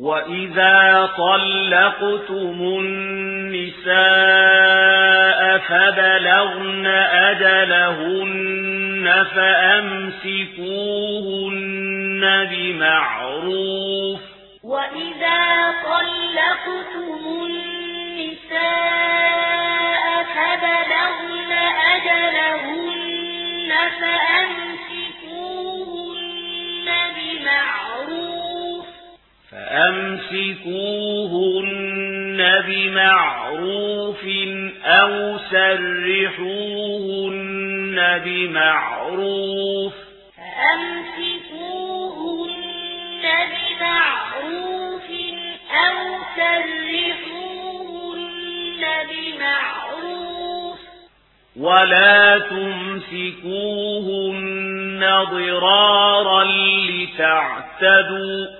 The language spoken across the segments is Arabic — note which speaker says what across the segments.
Speaker 1: وَإِذَا طَلَّقْتُمُ النِّسَاءَ فَبَلَغْنَ أَجَلَهُنَّ فَأَمْسِكُوهُنَّ بِمَعْرُوفٍ
Speaker 2: وَإِذَا طَلَّقْتُمُ النِّسَاءَ فَبَلَغْنَ أَجَلَهُنَّ فَأَمْسِكُوهُنَّ
Speaker 1: فأمسكوهن بمعروف أو سرحوهن بمعروف
Speaker 2: فأمسكوهن بمعروف أو سرحوهن بمعروف
Speaker 1: ولا تمسكوهن ضرارا لتعتدوا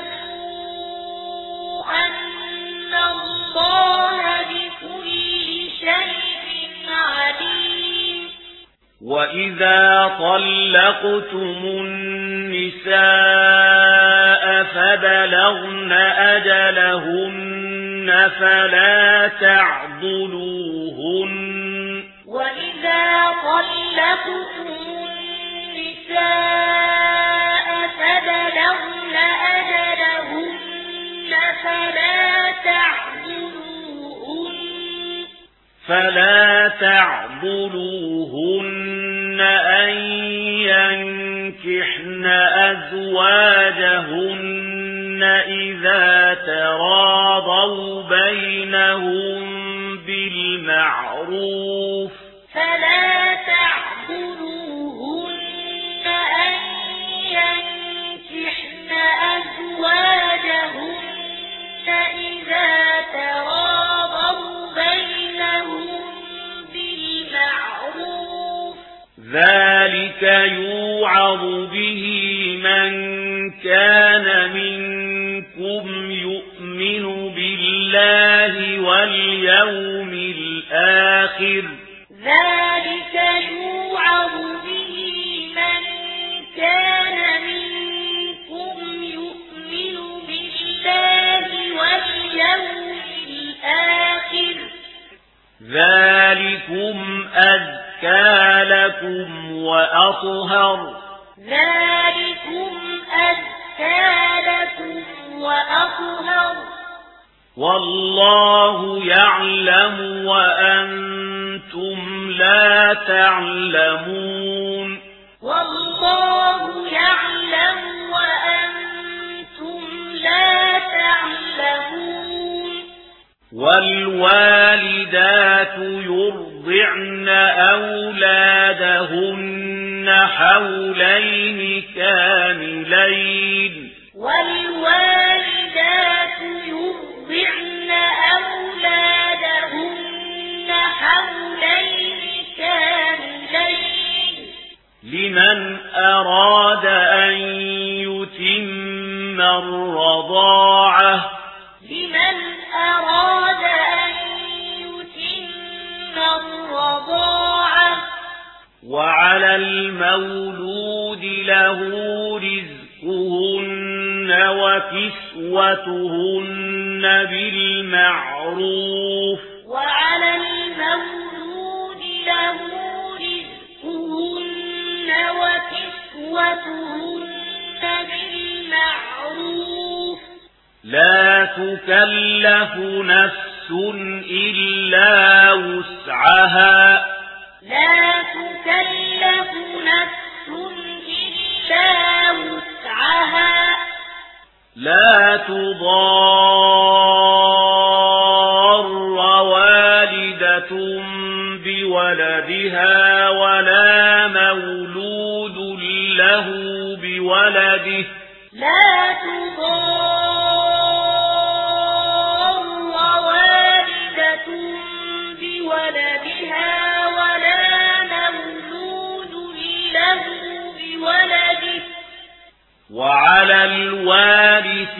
Speaker 1: وَإِذَا طَلَّقْتُمُ النِّسَاءَ فَبَلَغْنَ أَجَلَهُنَّ فَلَا تَعْضُلُوهُنَّ
Speaker 2: وَإِذَا طَلَّقْتُمُ النِّسَاءَ فَبَلَغْنَ أَجَلَهُنَّ فَلَا تَعْضُلُوهُنَّ
Speaker 1: فلا تعبدوهن أن ينكحن أزواجهن إذا تراضوا بينهم بالمعروف.
Speaker 2: فلا
Speaker 1: يوعظ به من كان منكم يؤمن بالله واليوم الآخر.
Speaker 2: ذلك يوعظ به من كان منكم يؤمن بالله واليوم الآخر.
Speaker 1: ذلكم أذكر أَشْكَالَكُمْ وَأَطْهَرُ
Speaker 2: ذَلِكُمْ أَشْكَالَكُمْ وَأَطْهَرُ
Speaker 1: وَاللَّهُ يَعْلَمُ وَأَنْتُمْ لَا تَعْلَمُونَ
Speaker 2: وَاللَّهُ يَعْلَمُ وَأَنْتُمْ لَا تَعْلَمُونَ
Speaker 1: والوالدات يرضعن أولادهن حولين كاملين
Speaker 2: والوالدات يرضعن أولادهن حولين كاملين
Speaker 1: لمن أراد أن يتم الرضاق وعلى المولود له رزقهن وكسوتهن بالمعروف.
Speaker 2: وعلى المولود له رزقهن وكسوتهن بالمعروف.
Speaker 1: لا تكلف نفس إلا وسعها.
Speaker 2: لا تكلف نفس إلا وسعها.
Speaker 1: لا تضار والدة بولدها ولا مولود له بولده.
Speaker 2: لا تضار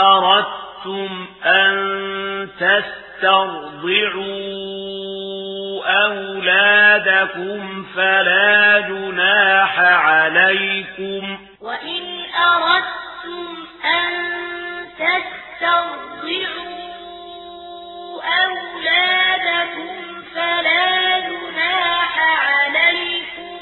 Speaker 1: أردتم أن تسترضعوا أولادكم فلا جناح عليكم.
Speaker 2: وإن أردتم أن تسترضعوا أولادكم فلا جناح عليكم.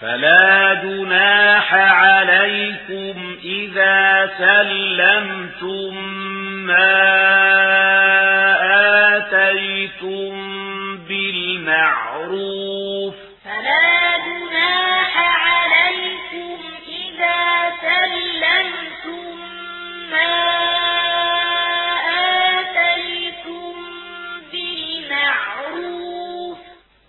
Speaker 1: فلا جناح عليكم إذا سلمتم ثم مَا آتَيْتُمْ بِالْمَعْرُوفِ
Speaker 2: فَلَا جُنَاحَ عَلَيْكُمْ إِذَا سَلَّمْتُم مَّا آتَيْتُمْ بِالْمَعْرُوفِ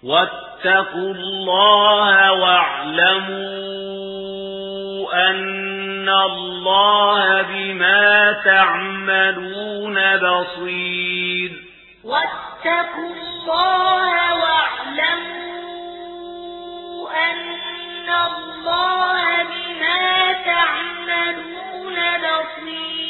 Speaker 1: وَاتَّقُوا اللَّهَ وَاعْلَمُوا أَنَّ اللَّهَ الله بما تعملون بصير
Speaker 2: واتقوا الله واعلموا أن الله بما تعملون بصير